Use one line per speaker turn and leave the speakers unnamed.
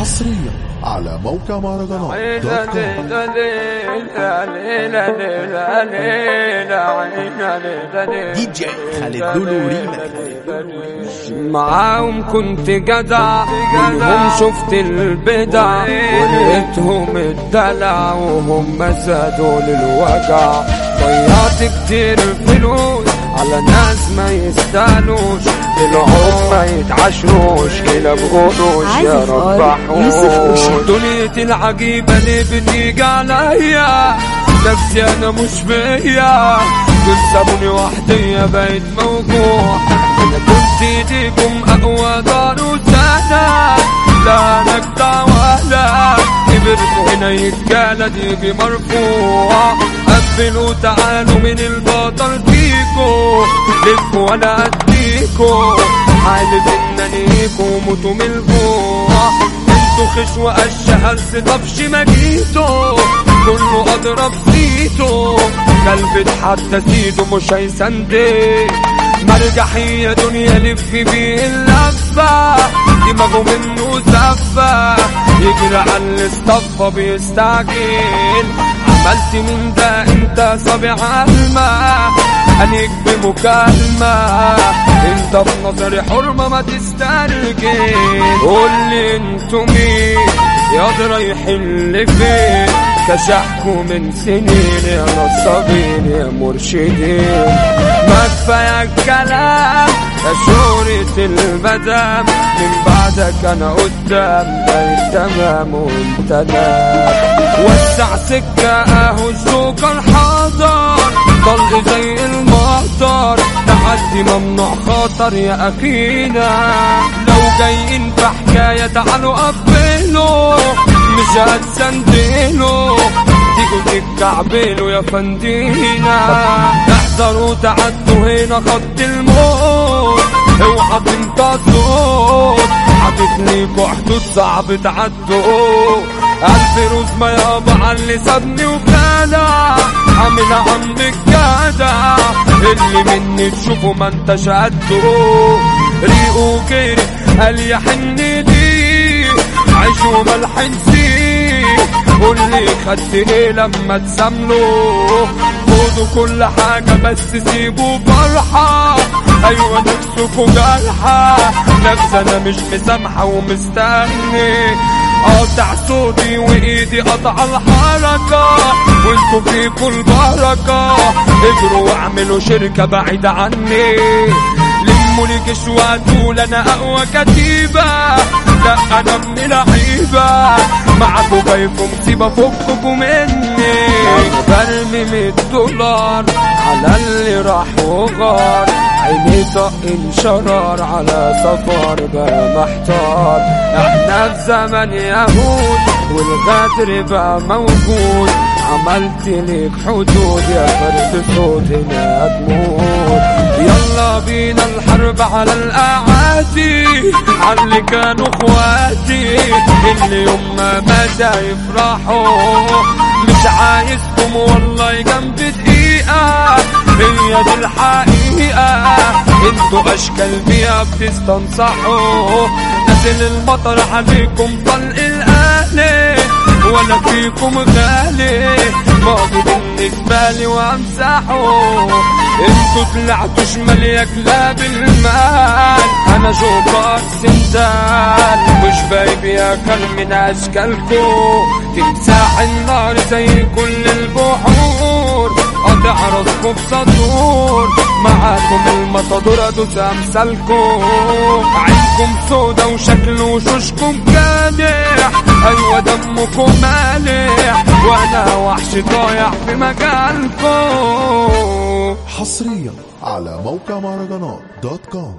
حصريا على موقع مهرجانات dot
com. DJ خالد لولو ريمك
معاهم كنت جدع منهم شفت البدع ولقيتهم الدلع وهم زادوا للوجع. ضيعت كتير فلوس على ناس ما يستاهلوش العمر ما يتعشروش كلا بقروش يا رب
آر يوسف
حوش
أوشا.
دنيتي العجيبة ليه بتيجي عليا نفسي أنا مش فيا دول سابوني وحدي بقيت موجوع. أنا كنت ايديكم أقوى دار وسنة لا نجدع ولا. كبرت هنا يتجلد يجي مرفوع. قبلوا تعالوا من البطل فيكو. لفوا وأنا أديكو. حالف اننيكو موتوا من الجوع أنتوا خشوة الشهرس طفش ما جيتوا كله أضرب سيتو كلب حتى سيده مش هيسندي مرجحية دنيا لف بيه اللفة. دماغه منه زفة. يجري على الاصطفى بيستعجل. عملت من ده أنت صابع علمة انيك بمكالمة أنت بنظري حرمة ما تسترجل قول لي أنتوا مين يا رايحين لفين كشحكوا من سنين يا نصابين يا مرشدين. ما كفاية الكلام يا شهرة المدام من بعدك أنا قدام بقيت تمام وأنت نام وسع سكة اهو الجوكر حاضر طلق زي المطر. تعدي ممنوع خطر يا اخينا لو جايين في حكاية تعالوا قبلوا مش هتسندلوا تيجوا تتكعبلوا يا فندينا. احذروا تعدوا هنا خط الموت. اوعى تنتصروا حاطط ليكوا حدود صعب تعدوا ألف روز ما يابا على اللي سابني وخدع عامل عمك جدع اللي مني تشوفه ما انتش قده ريقه كيري قال يا حني ليه عيش وملح نسيت قول لي خدت إيه لما تسامله خدوا كل حاجة بس سيبوا فرحة. أيوه نفسكوا جرحة نفس أنا مش مسامحة ومستني. قاطع صوتي وإيدي قطع الحركة. وانتوا فيكوا البركة اجروا واعملوا شركة بعيد عني. لموا لي جيش أنا أقوى كتيبة. لا أنا ابن لعيبة معاكوا جايكوا مصيبة فككوا مني. برمي مية دولار على اللي راح وغار. عيني طق انشرار على سفر بقى محتار إحنا في زمن يهود والغدر بقى موجود عملت ليك حدود يا فرد صوت هنا يلا بينا الحرب على الأعادي. على اللي كانوا أخواتي. اللي يوم ما بدأ يفرحوا. مش عايزكم والله جنب هي دي الحقيقة. أنتوا أشكال بيها بتستنصحوا. نازل المطر عليكم طلق الاهلي ولا فيكم غالي. ماضي بالنسبة لي وأمسحه. أنتوا طلعتوا شمال يا كلاب المال. أنا جوكر سندال. مش بايب يا كل من اشكالكو تمساح النار زي كل البحور قطع راسكم بسطور معاكم المطادور ادوس امثالكم عينكم سودا وشكل وشوشكم كادح أيوه دمكم مالح وأنا وحش ضايع في مجالكم.
حصريا على موقع مهرجانات دوت كوم.